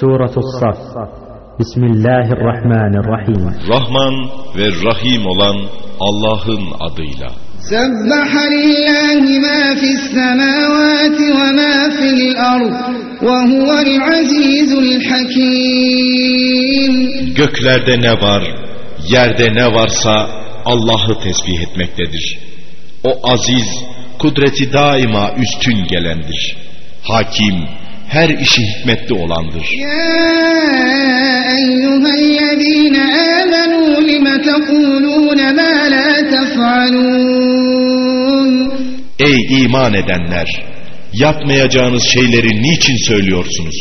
سورة الصف بسم الله الرحمن الرحيم Rahman ve Rahim olan Allah'ın adıyla. سبح لله ما في السماوات وما في الأرض وهو العزيز الحكيم Göklerde ne var, yerde ne varsa Allah'ı tesbih etmektedir. O aziz, kudreti daima üstün gelendir. Hakim, her işi hikmetli olandır. Ey iman edenler! Yapmayacağınız şeyleri niçin söylüyorsunuz?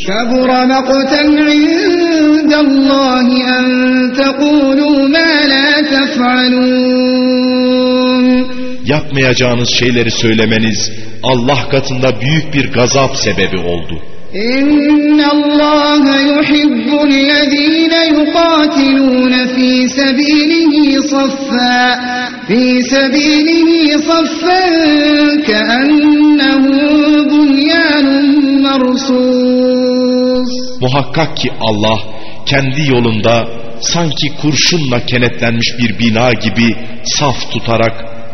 Yapmayacağınız şeyleri söylemeniz Allah katında büyük bir gazap sebebi oldu. İnna Allah yuhibbul lezine yuqatilun fi sabilihi saffa fi sabilihi saffa keennehu bunyanun marsus Muhakkak ki Allah kendi yolunda sanki kurşunla kenetlenmiş bir bina gibi saf tutarak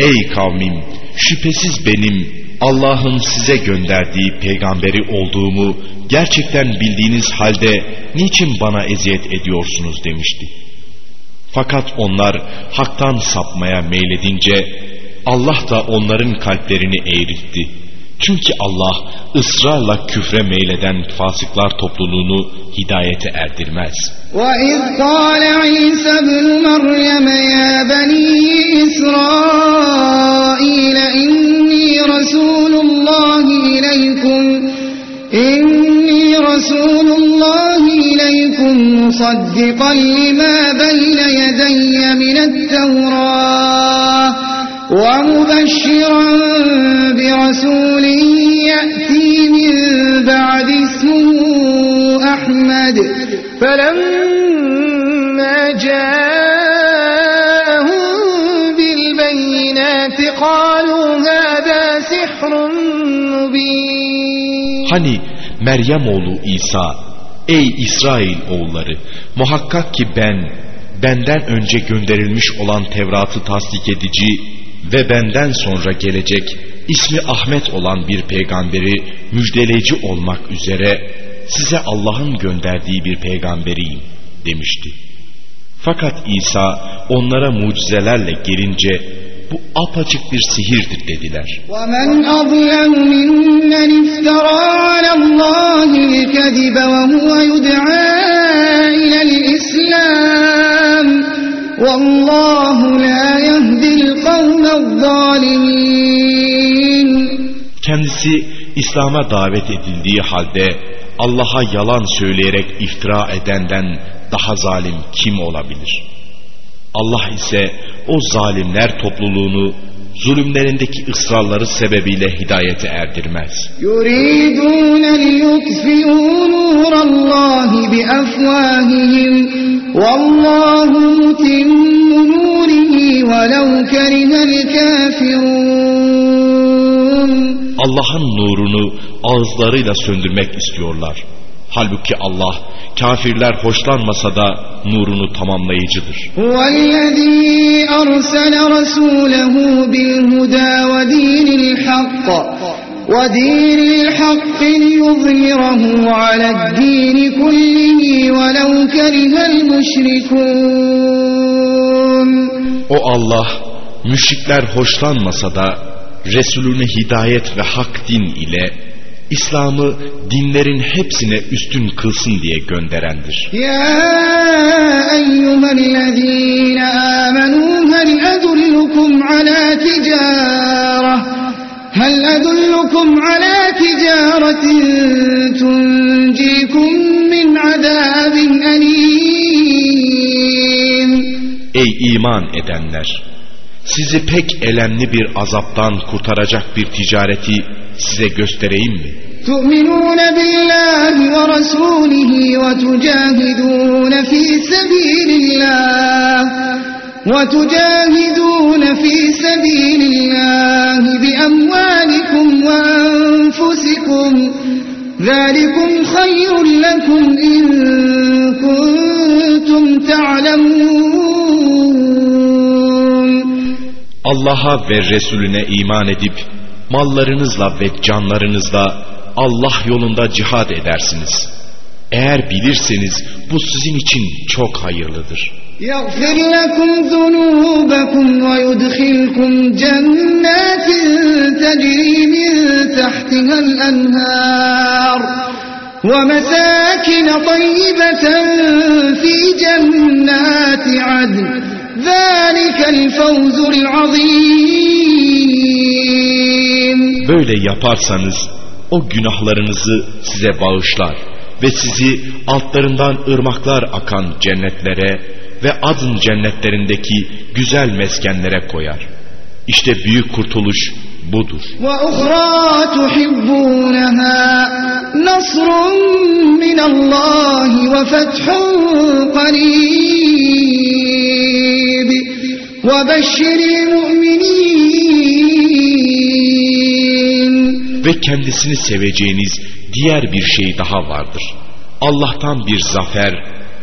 ey kavmim şüphesiz benim Allah'ın size gönderdiği peygamberi olduğumu gerçekten bildiğiniz halde niçin bana eziyet ediyorsunuz demişti. Fakat onlar haktan sapmaya meyledince Allah da onların kalplerini eğritti. Çünkü Allah ısrarla küfre meyleden fasıklar topluluğunu hidayete erdirmez. وإذ قال عيسى ابن مريم يا بني إسرائيل مصدقا لما بين يدي من التوراة ومبشرا برسول يأتي من بعد اسمه أحمد. فلما جاءهم بالبينات قالوا هذا سحر مبين. Hani Meryem oğlu İsa, ey İsrail oğulları, muhakkak ki ben, benden önce gönderilmiş olan Tevrat'ı tasdik edici ve benden sonra gelecek ismi Ahmet olan bir peygamberi müjdeleyici olmak üzere size Allah'ın gönderdiği bir peygamberiyim demişti. Fakat İsa onlara mucizelerle gelince bu apaçık bir sihirdir dediler. ومن أظلم ممن افترى على الله الكذب وهو يدعى إلى الإسلام والله لا يهدي القوم الظالمين Kendisi İslam'a davet edildiği halde Allah'a yalan söyleyerek iftira edenden daha zalim kim olabilir? Allah ise o zalimler topluluğunu zulümlerindeki ısrarları sebebiyle hidayete erdirmez. يريدون ليطفئوا نور الله بأفواههم والله متم نوره ولو كره الكافرون Allah'ın nurunu ağızlarıyla söndürmek istiyorlar. Halbuki Allah kafirler hoşlanmasa da nurunu tamamlayıcıdır. O Allah müşrikler hoşlanmasa da Resulünü hidayet ve hak din ile İslam'ı dinlerin hepsine üstün kılsın diye gönderendir. Ya eyyühellezine amenu hel edullukum ala ticara hel edullukum ala ticaretin tuncikum min azabin elim. Ey iman edenler! Sizi pek elemli bir azaptan kurtaracak bir ticareti size göstereyim mi? تؤمنون بالله ورسوله وتجاهدون في سبيل الله وتجاهدون في سبيل الله بأموالكم وأنفسكم ذلكم خير لكم إن Allah'a ve Resulüne iman edip mallarınızla ve canlarınızla Allah yolunda cihad edersiniz. Eğer bilirseniz bu sizin için çok hayırlıdır. يغفر لكم ذنوبكم ويدخلكم جنات تجري من تحتها الأنهار ومساكن طيبة في جنات عدن ذلك الفوز العظيم Böyle yaparsanız o günahlarınızı size bağışlar ve sizi altlarından ırmaklar akan cennetlere ve adın cennetlerindeki güzel meskenlere koyar. İşte büyük kurtuluş budur. وبشر المؤمنين Ve kendisini seveceğiniz diğer bir şey daha vardır. Allah'tan bir zafer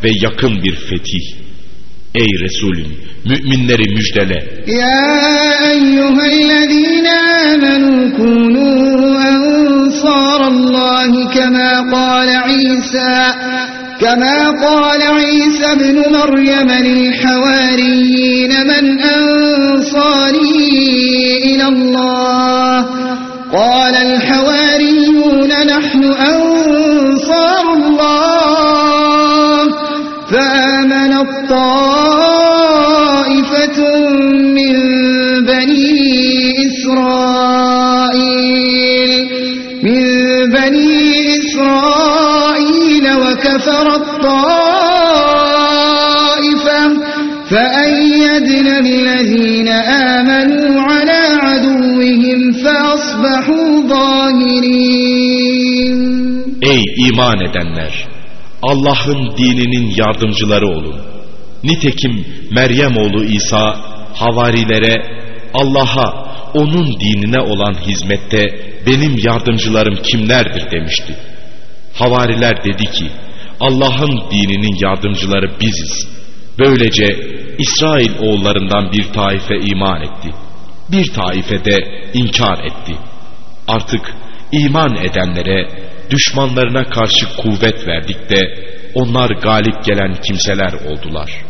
ve yakın bir fetih. Ey Resulüm, müminleri müjdele. يا أيها الذين آمنوا كونوا أنصار الله كما قال عيسى كما قال عيسى ابن مريم للحواريين من أنصاري إلى الله. قال الحواريون وكفر الطائفة فأيدنا الذين آمنوا على عدوهم فأصبحوا ظاهرين Ey iman edenler! Allah'ın dininin yardımcıları olun. Nitekim Meryem oğlu İsa havarilere Allah'a onun dinine olan hizmette benim yardımcılarım kimlerdir demişti. Havariler dedi ki Allah'ın dininin yardımcıları biziz. Böylece İsrail oğullarından bir taife iman etti. Bir taife de inkar etti. Artık iman edenlere düşmanlarına karşı kuvvet verdik de onlar galip gelen kimseler oldular.''